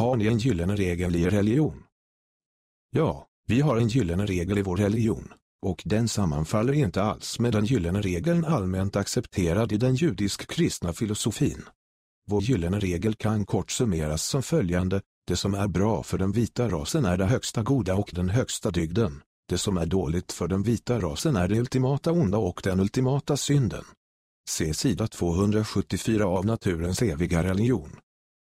Har ni en gyllene regel i er religion? Ja, vi har en gyllene regel i vår religion, och den sammanfaller inte alls med den gyllene regeln allmänt accepterad i den judisk-kristna filosofin. Vår gyllene regel kan kort summeras som följande, det som är bra för den vita rasen är det högsta goda och den högsta dygden, det som är dåligt för den vita rasen är det ultimata onda och den ultimata synden. Se sida 274 av naturens eviga religion.